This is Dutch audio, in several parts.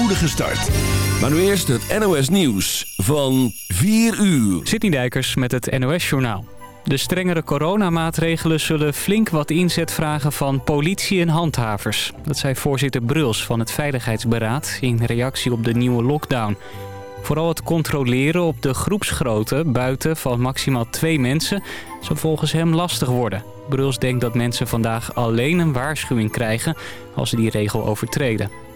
spoedige start. Maar nu eerst het NOS Nieuws van 4 uur. Sidney Dijkers met het NOS Journaal. De strengere coronamaatregelen zullen flink wat inzet vragen van politie en handhavers. Dat zei voorzitter Bruls van het Veiligheidsberaad in reactie op de nieuwe lockdown. Vooral het controleren op de groepsgrootte buiten van maximaal twee mensen... zal volgens hem lastig worden. Bruls denkt dat mensen vandaag alleen een waarschuwing krijgen als ze die regel overtreden.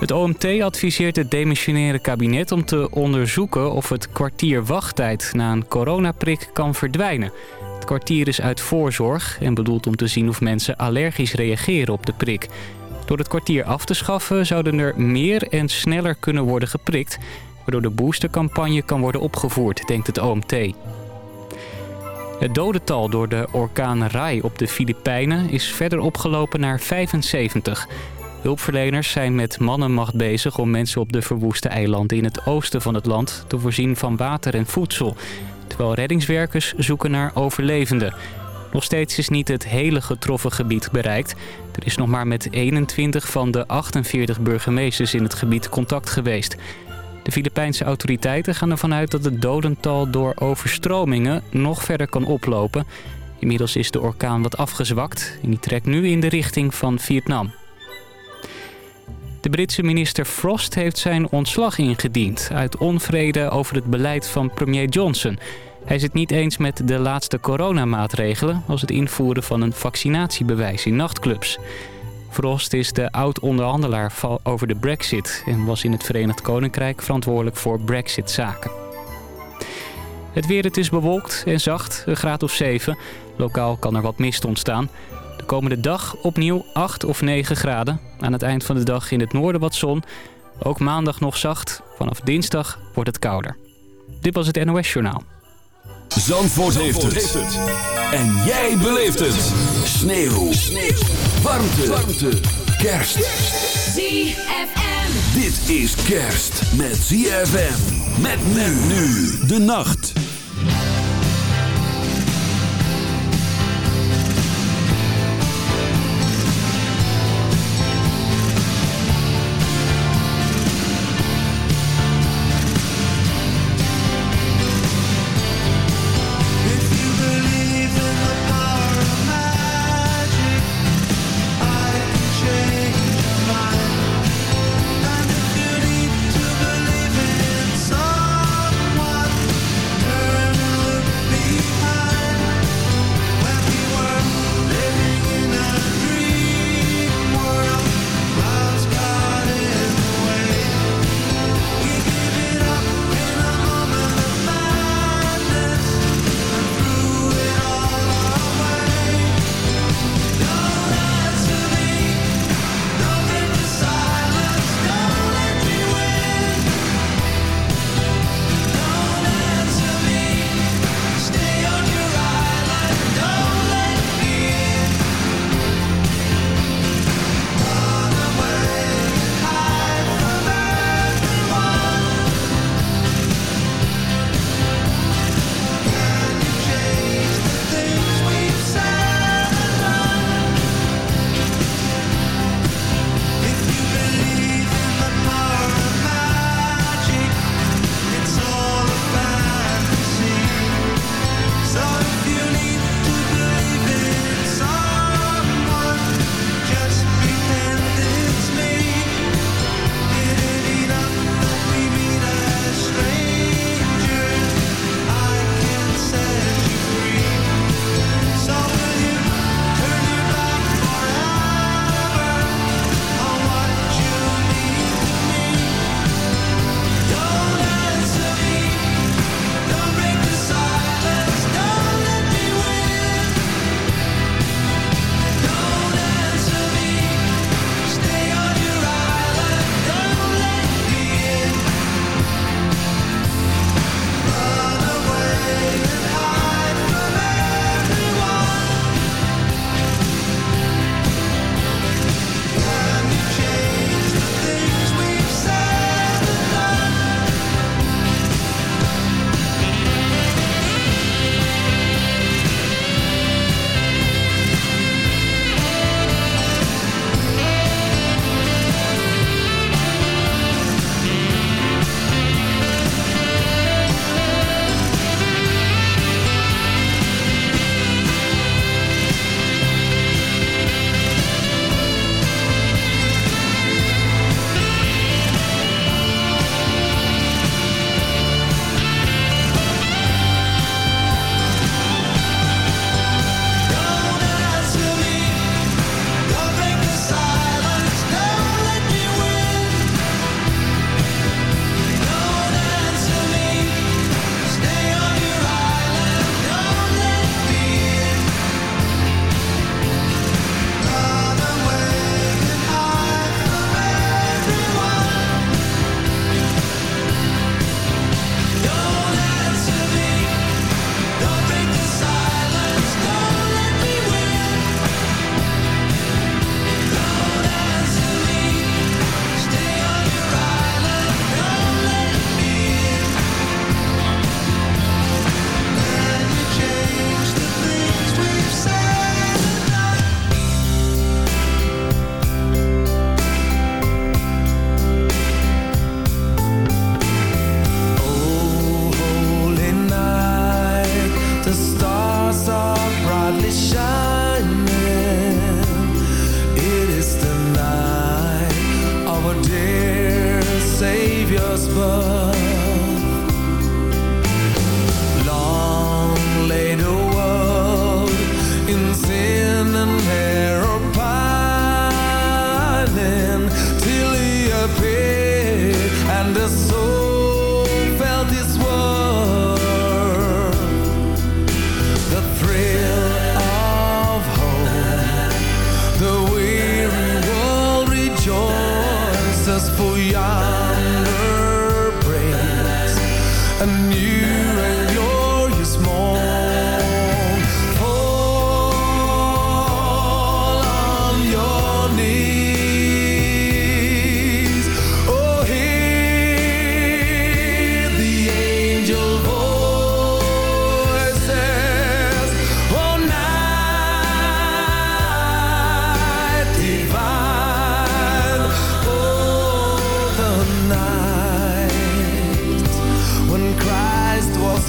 Het OMT adviseert het demissionaire kabinet om te onderzoeken of het kwartier wachttijd na een coronaprik kan verdwijnen. Het kwartier is uit voorzorg en bedoeld om te zien of mensen allergisch reageren op de prik. Door het kwartier af te schaffen zouden er meer en sneller kunnen worden geprikt... waardoor de boostercampagne kan worden opgevoerd, denkt het OMT. Het dodental door de orkaan Rai op de Filipijnen is verder opgelopen naar 75. Hulpverleners zijn met mannenmacht bezig om mensen op de verwoeste eilanden in het oosten van het land te voorzien van water en voedsel. Terwijl reddingswerkers zoeken naar overlevenden. Nog steeds is niet het hele getroffen gebied bereikt. Er is nog maar met 21 van de 48 burgemeesters in het gebied contact geweest. De Filipijnse autoriteiten gaan ervan uit dat het dodental door overstromingen nog verder kan oplopen. Inmiddels is de orkaan wat afgezwakt en die trekt nu in de richting van Vietnam. De Britse minister Frost heeft zijn ontslag ingediend... uit onvrede over het beleid van premier Johnson. Hij het niet eens met de laatste coronamaatregelen... als het invoeren van een vaccinatiebewijs in nachtclubs. Frost is de oud-onderhandelaar over de brexit... en was in het Verenigd Koninkrijk verantwoordelijk voor brexit-zaken. Het weer, het is bewolkt en zacht, een graad of 7. Lokaal kan er wat mist ontstaan... De komende dag opnieuw 8 of 9 graden. Aan het eind van de dag in het noorden wat zon. Ook maandag nog zacht. Vanaf dinsdag wordt het kouder. Dit was het NOS Journaal. Zandvoort, heeft, het. En jij beleeft het. Sneeuw. Sneeuw. Warmte. Warmte. Kerst. ZFM. Dit is kerst met ZFM. Met men nu. De nacht.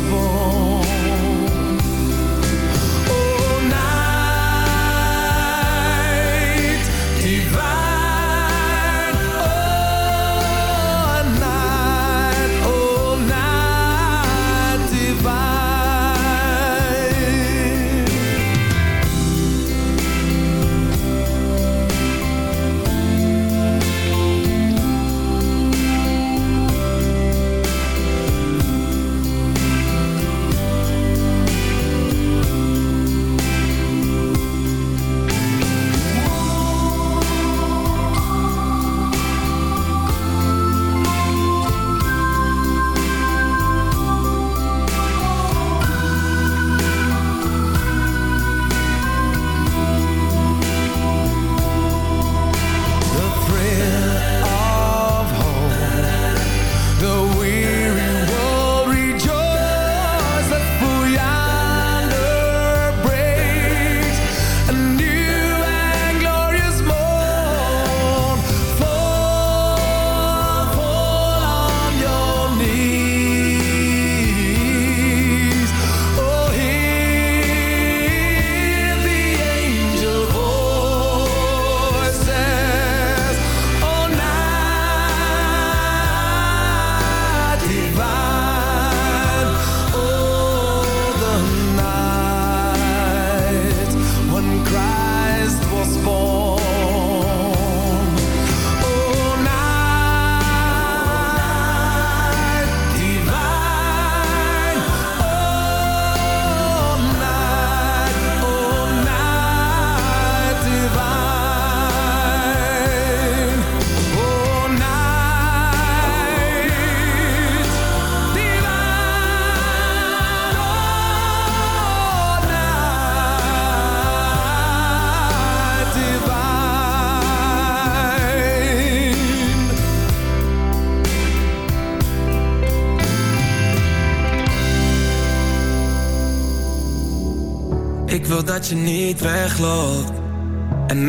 was born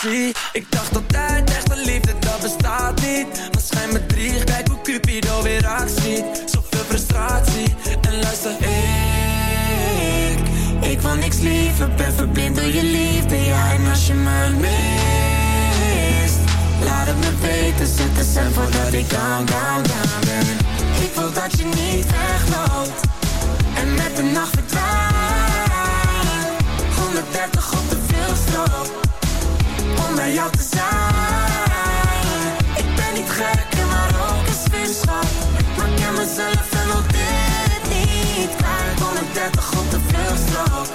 Ik dacht altijd, echte liefde, dat bestaat niet. Maar schijn me drie, kijk hoe Cupido weer actie Zoveel frustratie, en luister ik. Ik wil niks liever, ben verblind door je liefde Ja, en als je me mist Laat het me weten, zet de voordat ik down, down, down ben. Ik wil dat je niet wegloopt En met de nacht verdwijnt. 130 op de bij jou te zijn. Ik ben niet gek en maar ook een vuurschap Maar ik ken mezelf en wil dit niet kwijt. 130 op de veelstroop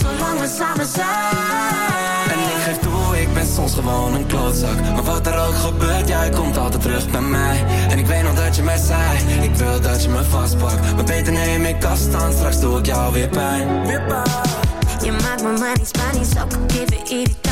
Zolang we samen zijn. En ik geef toe ik ben soms gewoon een klootzak. Maar wat er ook gebeurt, jij komt altijd terug bij mij. En ik weet nog dat je mij zei Ik wil dat je me vastpakt. Maar beter neem ik afstand Straks doe ik jou weer pijn. Weer pijn. Je maakt mijn money Spanisch, ook geven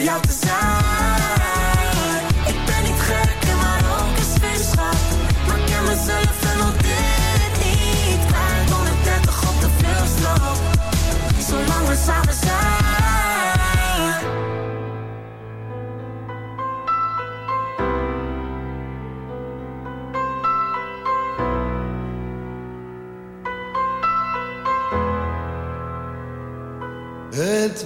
I have to say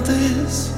this.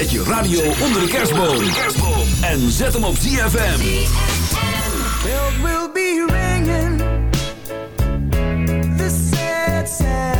Zet je radio onder de kerstboom. En zet hem op ZFM. Bells will be ringing. The sad, sad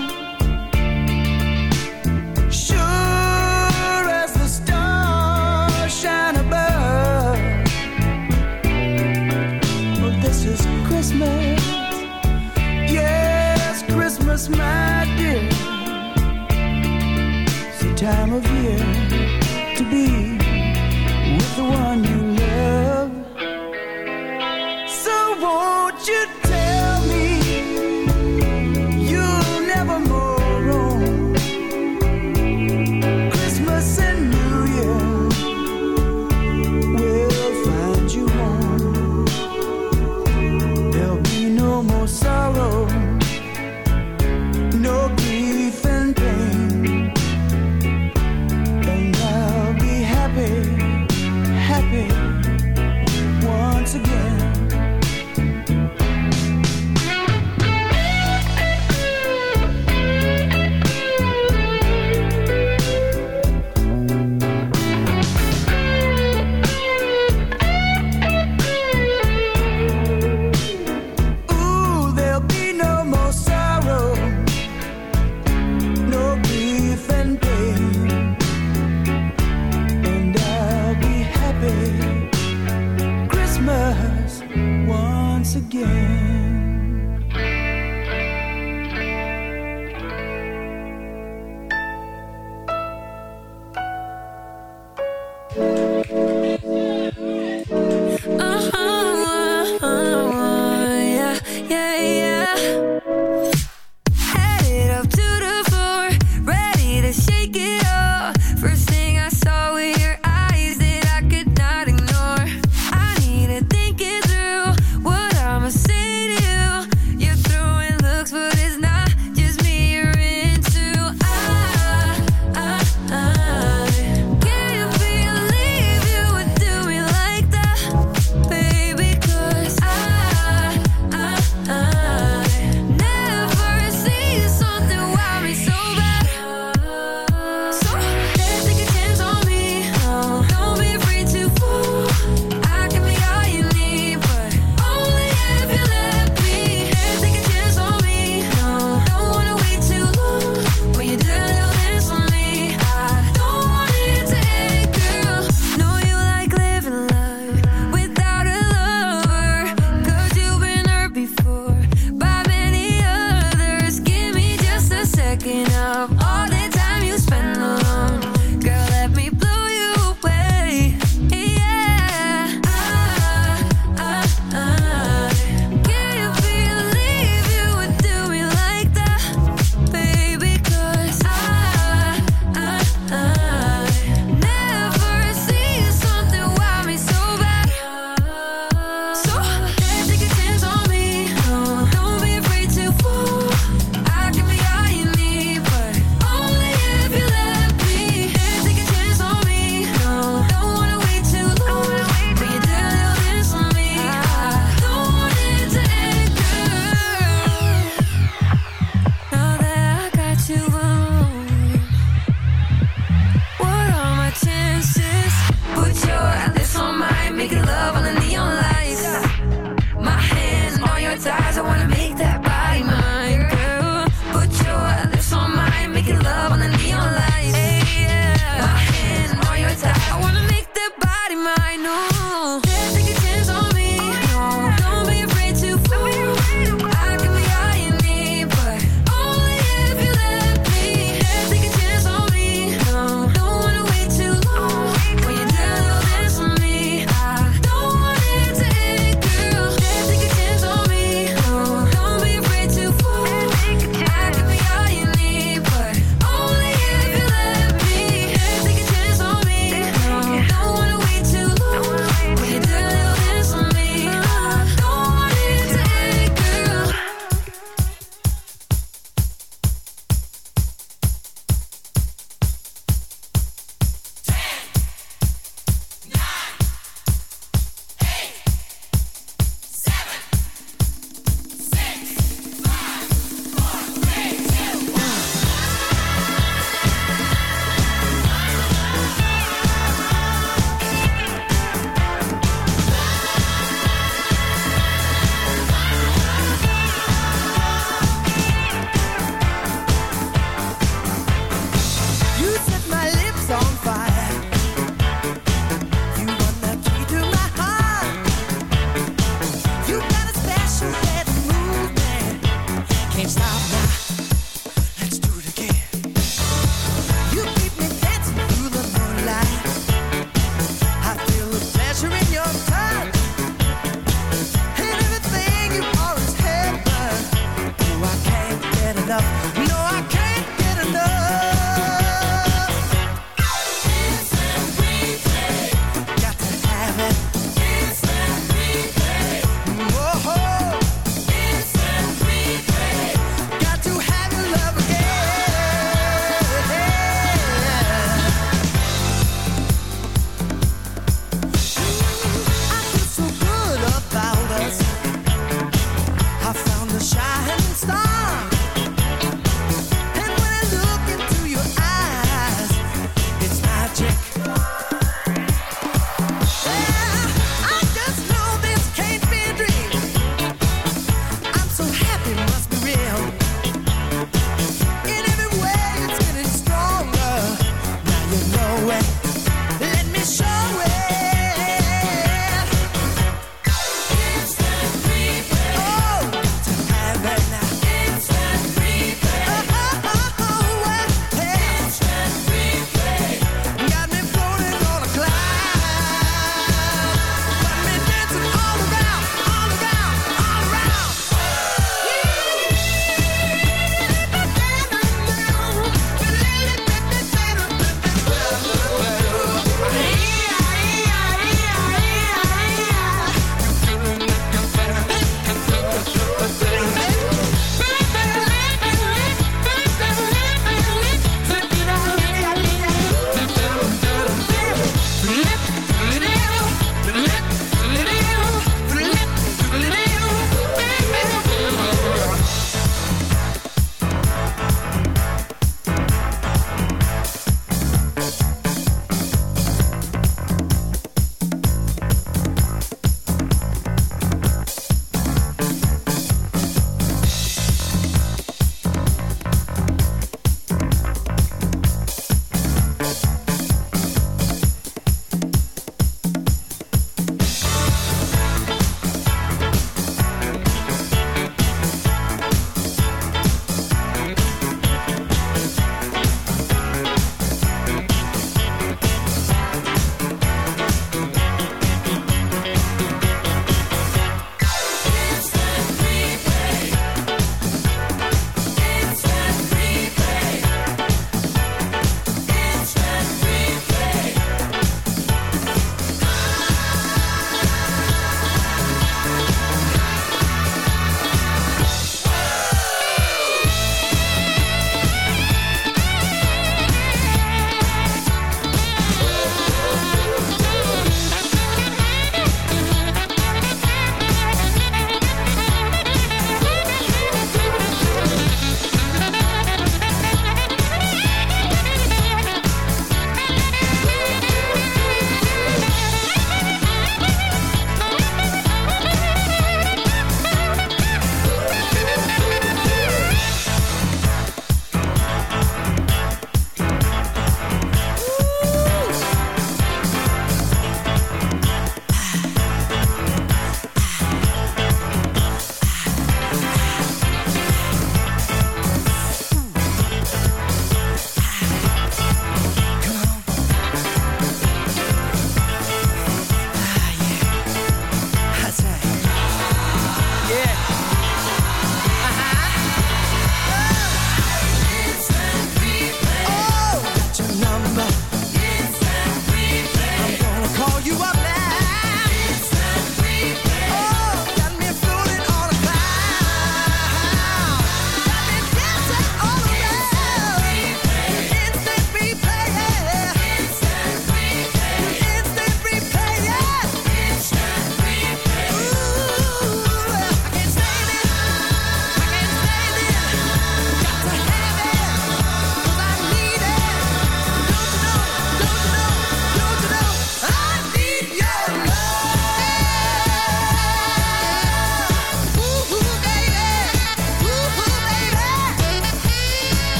Christmas. Yes, Christmas, my dear. It's the time of year to be with the one you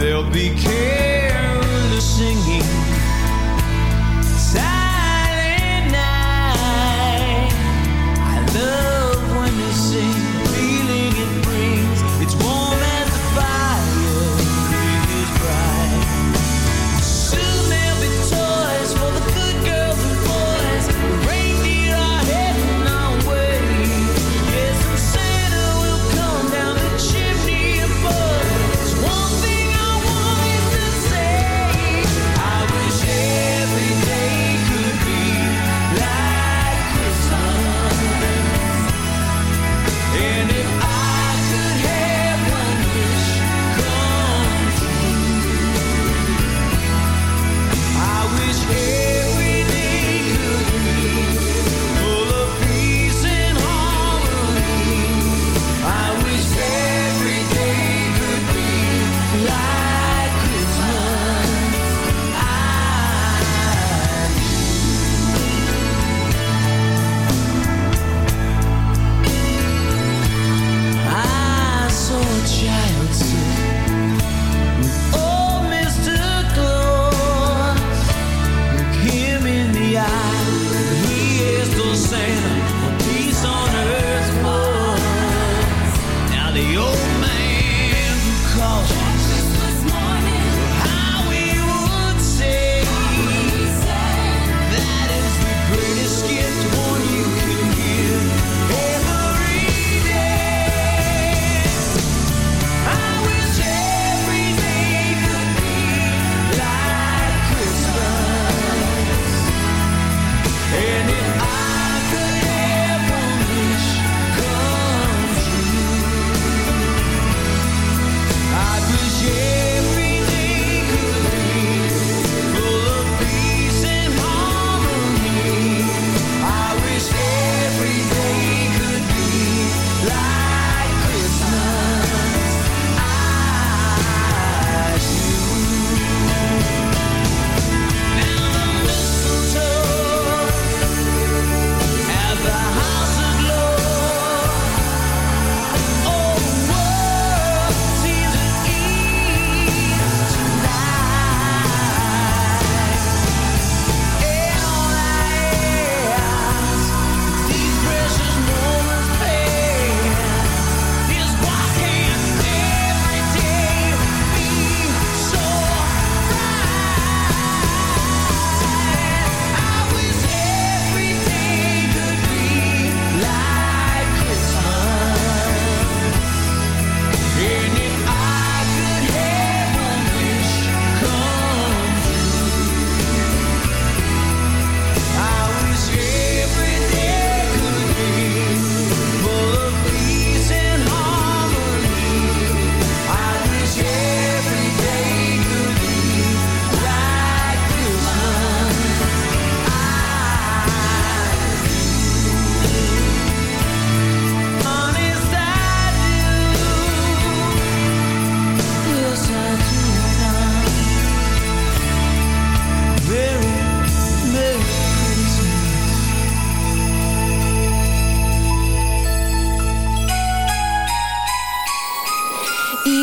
they'll be careful.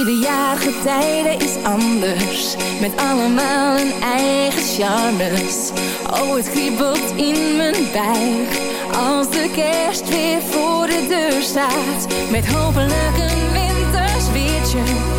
De jaargetijden is anders, met allemaal hun eigen charmes. Oh, het kriebelt in mijn buik, als de kerst weer voor de deur staat. Met hopelijk een winters weertje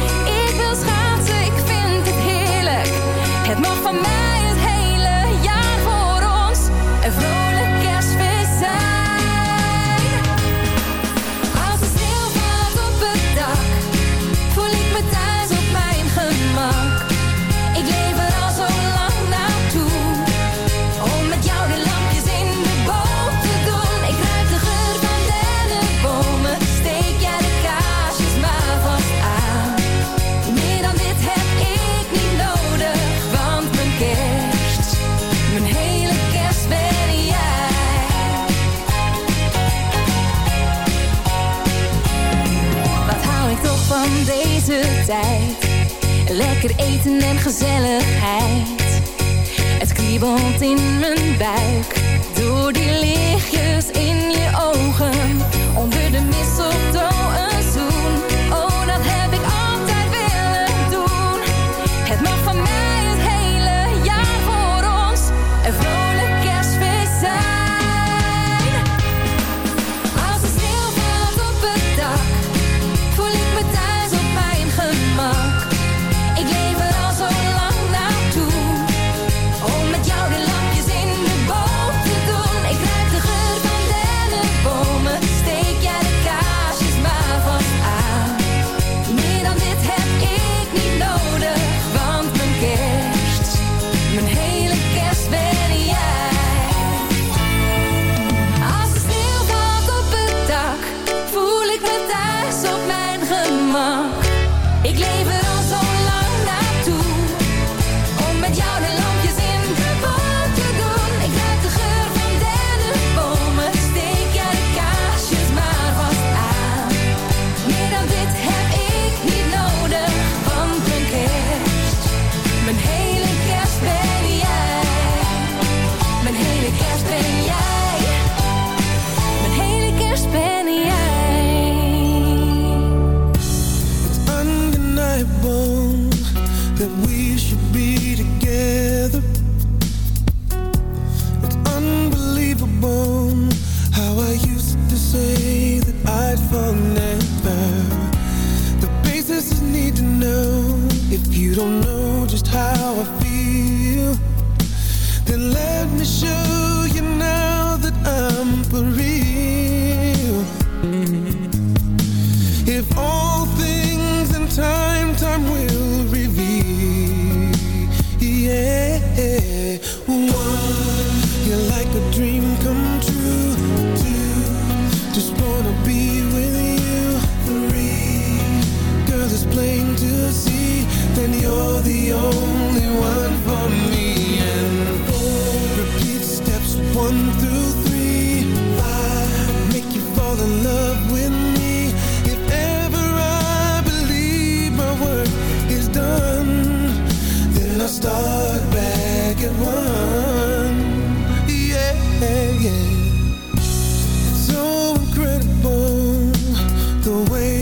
lekker eten en gezelligheid. Het kriebelt in mijn buik door die licht.